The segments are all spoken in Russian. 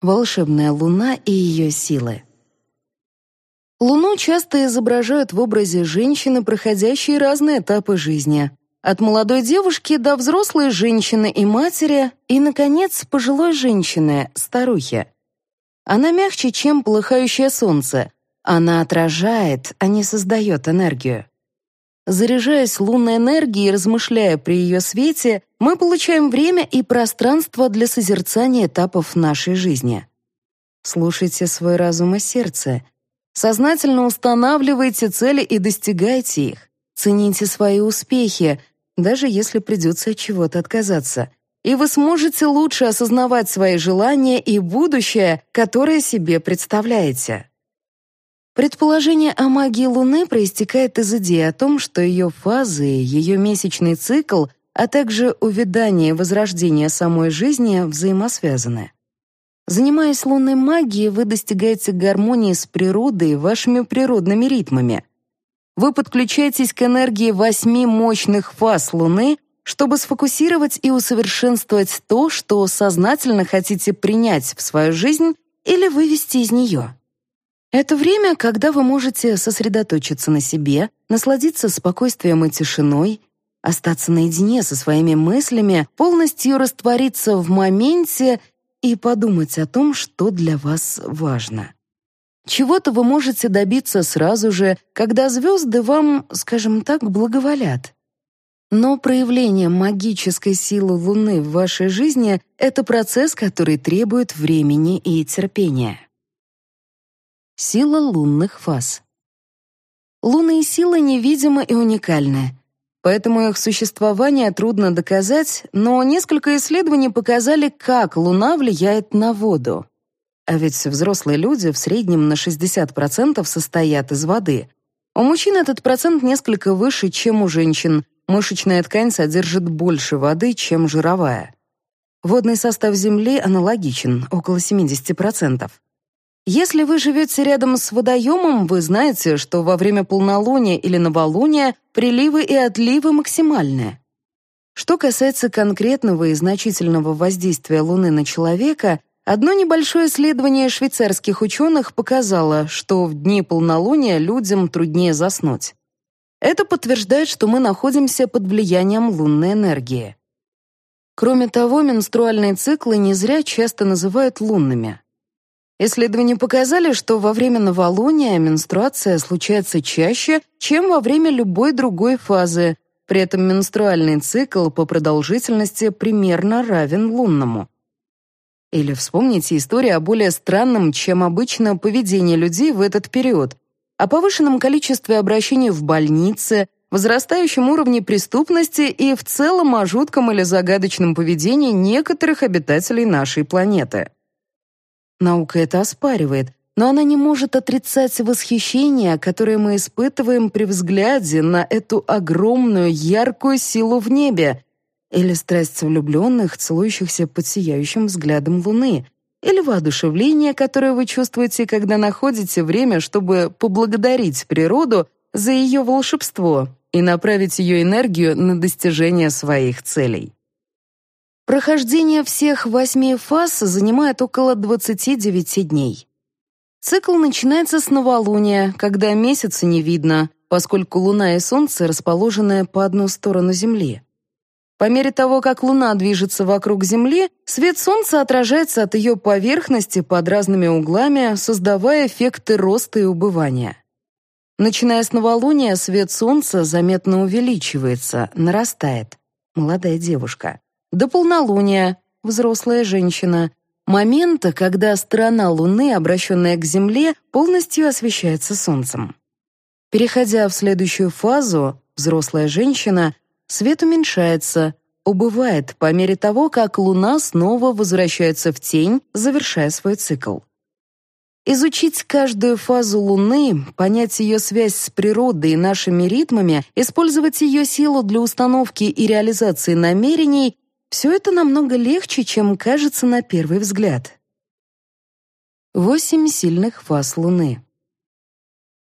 Волшебная луна и ее силы. Луну часто изображают в образе женщины, проходящей разные этапы жизни. От молодой девушки до взрослой женщины и матери, и, наконец, пожилой женщины, старухи. Она мягче, чем полыхающее солнце. Она отражает, а не создает энергию. Заряжаясь лунной энергией и размышляя при ее свете, мы получаем время и пространство для созерцания этапов нашей жизни. Слушайте свой разум и сердце. Сознательно устанавливайте цели и достигайте их. Цените свои успехи, даже если придется от чего-то отказаться. И вы сможете лучше осознавать свои желания и будущее, которое себе представляете. Предположение о магии Луны проистекает из идеи о том, что ее фазы, ее месячный цикл, а также увядание и возрождение самой жизни взаимосвязаны. Занимаясь лунной магией, вы достигаете гармонии с природой вашими природными ритмами. Вы подключаетесь к энергии восьми мощных фаз Луны, чтобы сфокусировать и усовершенствовать то, что сознательно хотите принять в свою жизнь или вывести из нее. Это время, когда вы можете сосредоточиться на себе, насладиться спокойствием и тишиной, остаться наедине со своими мыслями, полностью раствориться в моменте и подумать о том, что для вас важно. Чего-то вы можете добиться сразу же, когда звезды вам, скажем так, благоволят. Но проявление магической силы Луны в вашей жизни — это процесс, который требует времени и терпения. Сила лунных фаз. Лунные силы невидимы и уникальны, поэтому их существование трудно доказать, но несколько исследований показали, как Луна влияет на воду. А ведь взрослые люди в среднем на 60% состоят из воды. У мужчин этот процент несколько выше, чем у женщин. Мышечная ткань содержит больше воды, чем жировая. Водный состав Земли аналогичен, около 70%. Если вы живете рядом с водоемом, вы знаете, что во время полнолуния или новолуния приливы и отливы максимальны. Что касается конкретного и значительного воздействия Луны на человека, одно небольшое исследование швейцарских ученых показало, что в дни полнолуния людям труднее заснуть. Это подтверждает, что мы находимся под влиянием лунной энергии. Кроме того, менструальные циклы не зря часто называют лунными. Исследования показали, что во время новолуния менструация случается чаще, чем во время любой другой фазы. При этом менструальный цикл по продолжительности примерно равен лунному. Или вспомните историю о более странном, чем обычно, поведении людей в этот период, о повышенном количестве обращений в больнице, возрастающем уровне преступности и в целом о жутком или загадочном поведении некоторых обитателей нашей планеты. Наука это оспаривает, но она не может отрицать восхищение, которое мы испытываем при взгляде на эту огромную яркую силу в небе, или страсть влюбленных, целующихся под сияющим взглядом луны, или воодушевление, которое вы чувствуете, когда находите время, чтобы поблагодарить природу за ее волшебство и направить ее энергию на достижение своих целей. Прохождение всех восьми фаз занимает около 29 дней. Цикл начинается с новолуния, когда месяца не видно, поскольку Луна и Солнце расположены по одну сторону Земли. По мере того, как Луна движется вокруг Земли, свет Солнца отражается от ее поверхности под разными углами, создавая эффекты роста и убывания. Начиная с новолуния, свет Солнца заметно увеличивается, нарастает. Молодая девушка до полнолуния, взрослая женщина, момента, когда сторона Луны, обращенная к Земле, полностью освещается Солнцем. Переходя в следующую фазу, взрослая женщина, свет уменьшается, убывает по мере того, как Луна снова возвращается в тень, завершая свой цикл. Изучить каждую фазу Луны, понять ее связь с природой и нашими ритмами, использовать ее силу для установки и реализации намерений все это намного легче, чем кажется на первый взгляд. Восемь сильных фаз Луны.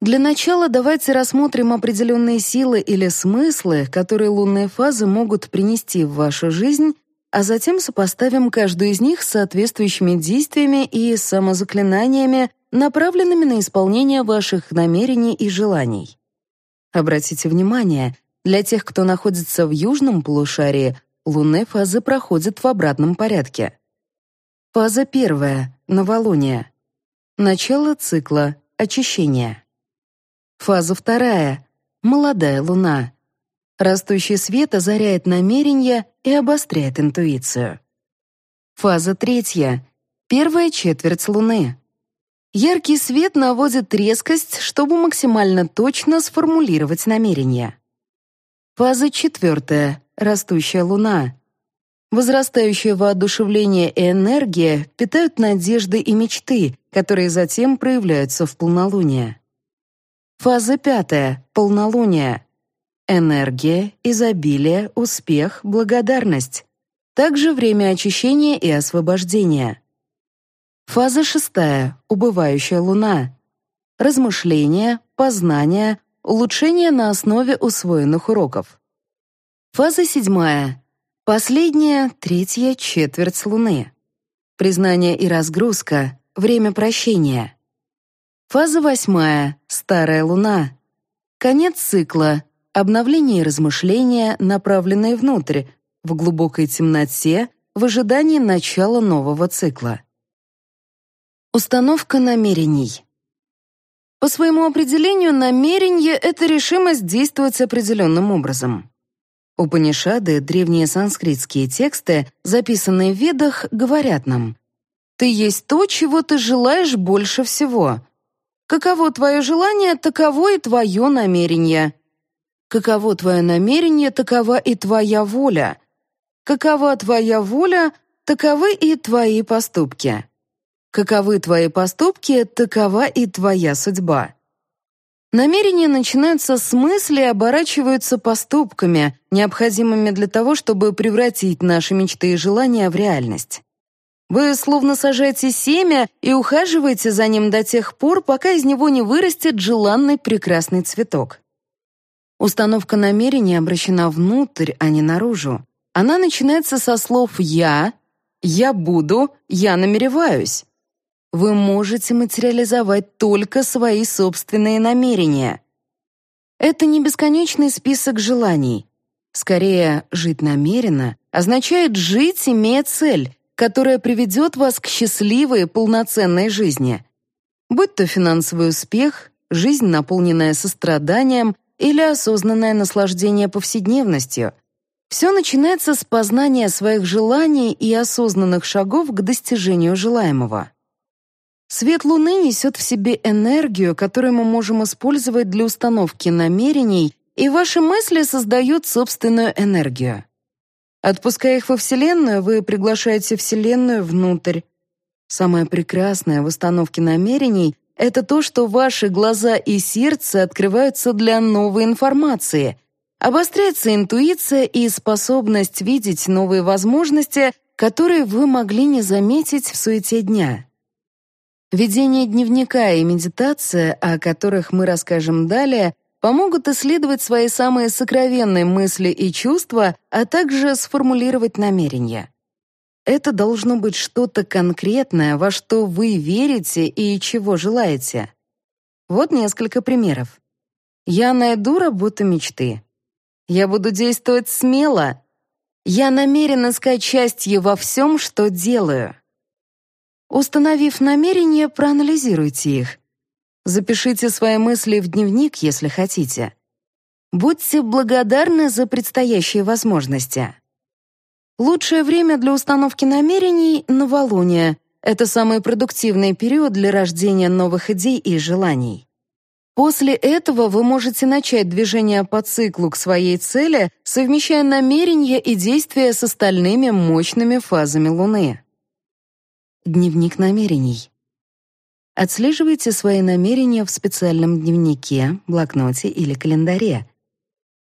Для начала давайте рассмотрим определенные силы или смыслы, которые лунные фазы могут принести в вашу жизнь, а затем сопоставим каждую из них с соответствующими действиями и самозаклинаниями, направленными на исполнение ваших намерений и желаний. Обратите внимание, для тех, кто находится в южном полушарии, лунные фазы проходят в обратном порядке. Фаза первая — новолуние. Начало цикла — очищение. Фаза вторая — молодая луна. Растущий свет озаряет намерения и обостряет интуицию. Фаза третья — первая четверть луны. Яркий свет наводит резкость, чтобы максимально точно сформулировать намерение. Фаза четвертая — растущая луна. Возрастающее воодушевление и энергия питают надежды и мечты, которые затем проявляются в полнолуние. Фаза пятая — полнолуние. Энергия, изобилие, успех, благодарность. Также время очищения и освобождения. Фаза шестая — убывающая луна. Размышления, познания, улучшение на основе усвоенных уроков. Фаза седьмая — последняя, третья четверть луны. Признание и разгрузка, время прощения. Фаза восьмая — старая луна. Конец цикла, обновление и размышления, направленные внутрь, в глубокой темноте, в ожидании начала нового цикла. Установка намерений. По своему определению, намерение — это решимость действовать определенным образом. Упанишады, древние санскритские тексты, записанные в Ведах, говорят нам «Ты есть то, чего ты желаешь больше всего. Каково твое желание, таково и твое намерение. Каково твое намерение, такова и твоя воля. Какова твоя воля, таковы и твои поступки». Каковы твои поступки, такова и твоя судьба. Намерения начинаются с мысли и оборачиваются поступками, необходимыми для того, чтобы превратить наши мечты и желания в реальность. Вы словно сажаете семя и ухаживаете за ним до тех пор, пока из него не вырастет желанный прекрасный цветок. Установка намерения обращена внутрь, а не наружу. Она начинается со слов «я», «я буду», «я намереваюсь» вы можете материализовать только свои собственные намерения. Это не бесконечный список желаний. Скорее, жить намеренно означает жить, имея цель, которая приведет вас к счастливой, полноценной жизни. Будь то финансовый успех, жизнь, наполненная состраданием, или осознанное наслаждение повседневностью. Все начинается с познания своих желаний и осознанных шагов к достижению желаемого. Свет Луны несет в себе энергию, которую мы можем использовать для установки намерений, и ваши мысли создают собственную энергию. Отпуская их во Вселенную, вы приглашаете Вселенную внутрь. Самое прекрасное в установке намерений — это то, что ваши глаза и сердце открываются для новой информации. Обостряется интуиция и способность видеть новые возможности, которые вы могли не заметить в суете дня. Ведение дневника и медитация, о которых мы расскажем далее, помогут исследовать свои самые сокровенные мысли и чувства, а также сформулировать намерения. Это должно быть что-то конкретное, во что вы верите и чего желаете. Вот несколько примеров. Я найду работу мечты. Я буду действовать смело. Я намерен искать счастье во всем, что делаю. Установив намерения, проанализируйте их. Запишите свои мысли в дневник, если хотите. Будьте благодарны за предстоящие возможности. Лучшее время для установки намерений — новолуние. Это самый продуктивный период для рождения новых идей и желаний. После этого вы можете начать движение по циклу к своей цели, совмещая намерения и действия с остальными мощными фазами Луны. Дневник намерений. Отслеживайте свои намерения в специальном дневнике, блокноте или календаре.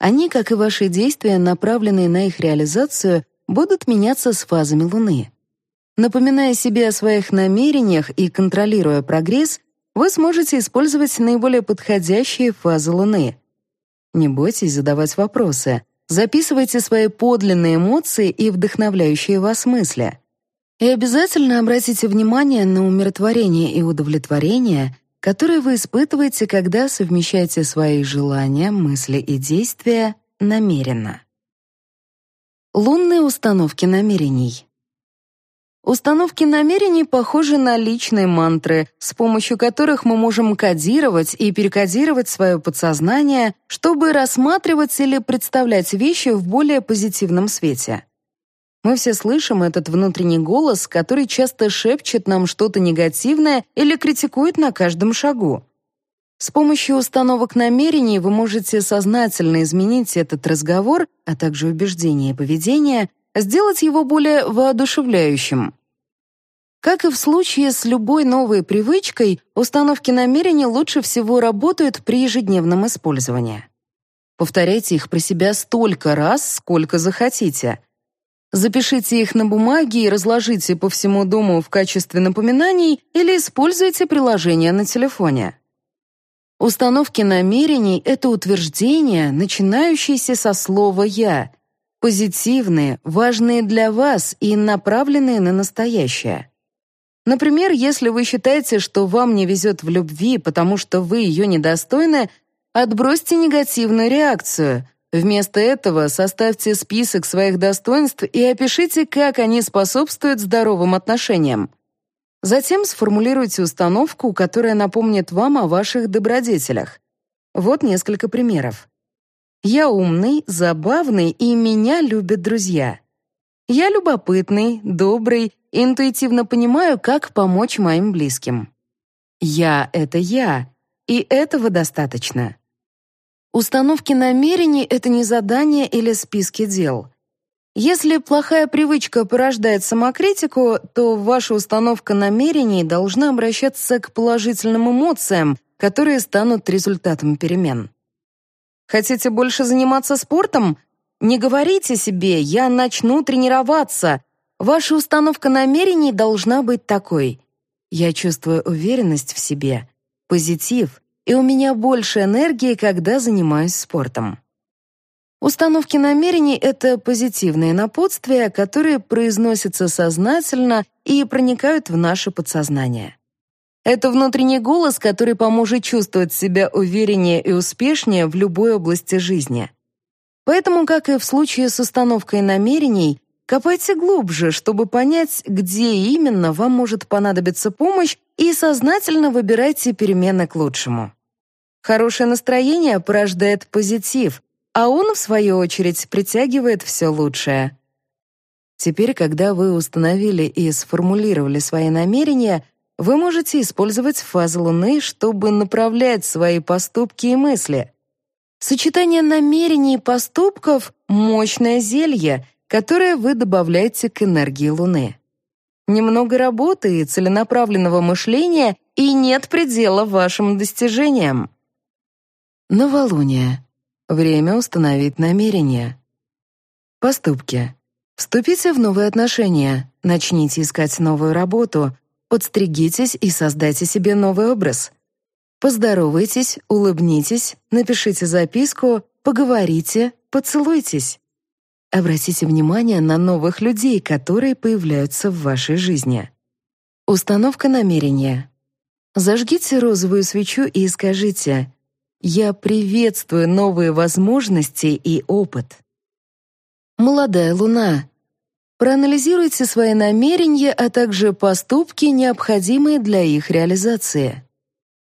Они, как и ваши действия, направленные на их реализацию, будут меняться с фазами Луны. Напоминая себе о своих намерениях и контролируя прогресс, вы сможете использовать наиболее подходящие фазы Луны. Не бойтесь задавать вопросы. Записывайте свои подлинные эмоции и вдохновляющие вас мысли. И обязательно обратите внимание на умиротворение и удовлетворение, которые вы испытываете, когда совмещаете свои желания, мысли и действия намеренно. Лунные установки намерений. Установки намерений похожи на личные мантры, с помощью которых мы можем кодировать и перекодировать свое подсознание, чтобы рассматривать или представлять вещи в более позитивном свете. Мы все слышим этот внутренний голос, который часто шепчет нам что-то негативное или критикует на каждом шагу. С помощью установок намерений вы можете сознательно изменить этот разговор, а также убеждения и поведение, сделать его более воодушевляющим. Как и в случае с любой новой привычкой, установки намерений лучше всего работают при ежедневном использовании. Повторяйте их про себя столько раз, сколько захотите — Запишите их на бумаге и разложите по всему дому в качестве напоминаний или используйте приложение на телефоне. Установки намерений — это утверждения, начинающиеся со слова «я», позитивные, важные для вас и направленные на настоящее. Например, если вы считаете, что вам не везет в любви, потому что вы ее недостойны, отбросьте негативную реакцию, Вместо этого составьте список своих достоинств и опишите, как они способствуют здоровым отношениям. Затем сформулируйте установку, которая напомнит вам о ваших добродетелях. Вот несколько примеров. Я умный, забавный, и меня любят друзья. Я любопытный, добрый, интуитивно понимаю, как помочь моим близким. Я — это я, и этого достаточно. Установки намерений — это не задание или списки дел. Если плохая привычка порождает самокритику, то ваша установка намерений должна обращаться к положительным эмоциям, которые станут результатом перемен. Хотите больше заниматься спортом? Не говорите себе «я начну тренироваться». Ваша установка намерений должна быть такой. Я чувствую уверенность в себе, позитив, и у меня больше энергии, когда занимаюсь спортом. Установки намерений — это позитивные напутствия, которые произносятся сознательно и проникают в наше подсознание. Это внутренний голос, который поможет чувствовать себя увереннее и успешнее в любой области жизни. Поэтому, как и в случае с установкой намерений, копайте глубже, чтобы понять, где именно вам может понадобиться помощь и сознательно выбирайте перемены к лучшему. Хорошее настроение порождает позитив, а он, в свою очередь, притягивает все лучшее. Теперь, когда вы установили и сформулировали свои намерения, вы можете использовать фазы Луны, чтобы направлять свои поступки и мысли. Сочетание намерений и поступков — мощное зелье, которое вы добавляете к энергии Луны. Немного работы и целенаправленного мышления, и нет предела вашим достижениям. Новолуние. Время установить намерение. Поступки. Вступите в новые отношения, начните искать новую работу, подстригитесь и создайте себе новый образ. Поздоровайтесь, улыбнитесь, напишите записку, поговорите, поцелуйтесь. Обратите внимание на новых людей, которые появляются в вашей жизни. Установка намерения. Зажгите розовую свечу и скажите «Я приветствую новые возможности и опыт». Молодая луна. Проанализируйте свои намерения, а также поступки, необходимые для их реализации.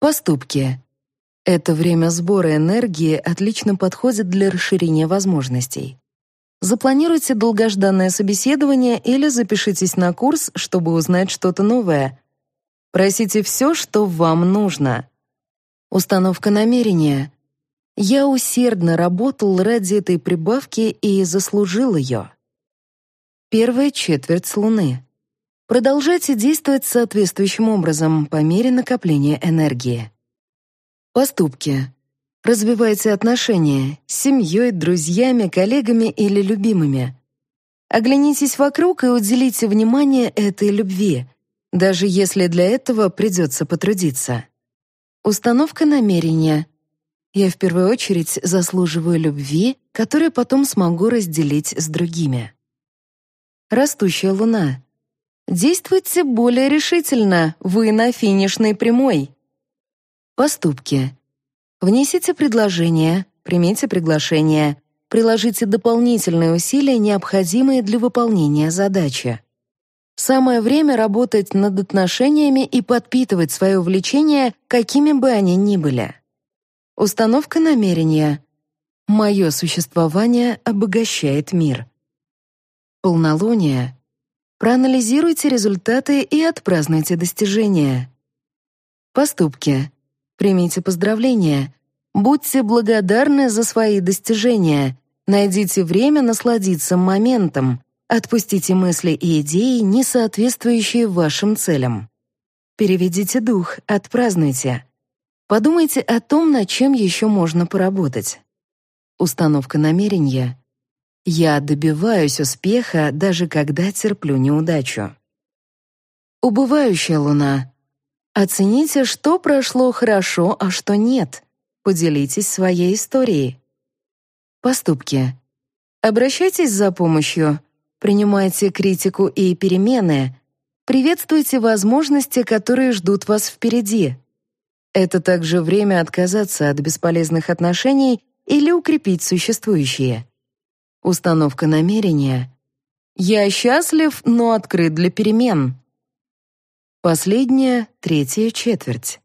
Поступки. Это время сбора энергии отлично подходит для расширения возможностей. Запланируйте долгожданное собеседование или запишитесь на курс, чтобы узнать что-то новое. Просите все, что вам нужно. Установка намерения. Я усердно работал ради этой прибавки и заслужил ее. Первая четверть с Луны. Продолжайте действовать соответствующим образом по мере накопления энергии. Поступки. Развивайте отношения с семьей, друзьями, коллегами или любимыми. Оглянитесь вокруг и уделите внимание этой любви, даже если для этого придется потрудиться. Установка намерения. Я в первую очередь заслуживаю любви, которую потом смогу разделить с другими. Растущая луна. Действуйте более решительно, вы на финишной прямой. Поступки. Внесите предложение, примите приглашение, приложите дополнительные усилия, необходимые для выполнения задачи. Самое время работать над отношениями и подпитывать свое увлечение, какими бы они ни были. Установка намерения. Мое существование обогащает мир. Полнолуние. Проанализируйте результаты и отпразднуйте достижения. Поступки. Примите поздравления. Будьте благодарны за свои достижения. Найдите время насладиться моментом. Отпустите мысли и идеи, не соответствующие вашим целям. Переведите дух, отпразднуйте. Подумайте о том, над чем еще можно поработать. Установка намерения. Я добиваюсь успеха, даже когда терплю неудачу. Убывающая луна. Оцените, что прошло хорошо, а что нет. Поделитесь своей историей. Поступки. Обращайтесь за помощью. Принимайте критику и перемены. Приветствуйте возможности, которые ждут вас впереди. Это также время отказаться от бесполезных отношений или укрепить существующие. Установка намерения. Я счастлив, но открыт для перемен. Последняя, третья четверть.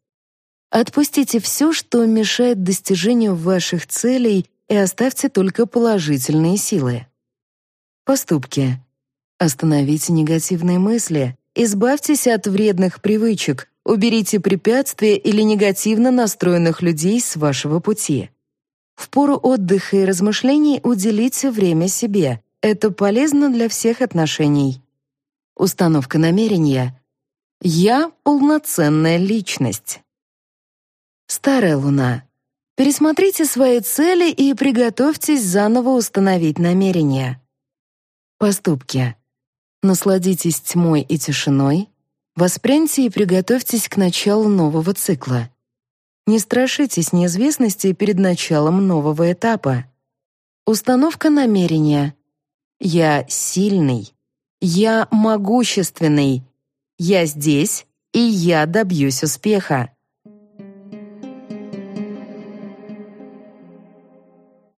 Отпустите все, что мешает достижению ваших целей, и оставьте только положительные силы. Поступки. Остановите негативные мысли, избавьтесь от вредных привычек, уберите препятствия или негативно настроенных людей с вашего пути. В пору отдыха и размышлений уделите время себе. Это полезно для всех отношений. Установка намерения. Я полноценная личность. Старая луна. Пересмотрите свои цели и приготовьтесь заново установить намерения. Поступки. Насладитесь тьмой и тишиной. Воспряньте и приготовьтесь к началу нового цикла. Не страшитесь неизвестности перед началом нового этапа. Установка намерения. Я сильный. Я могущественный. Я здесь, и я добьюсь успеха.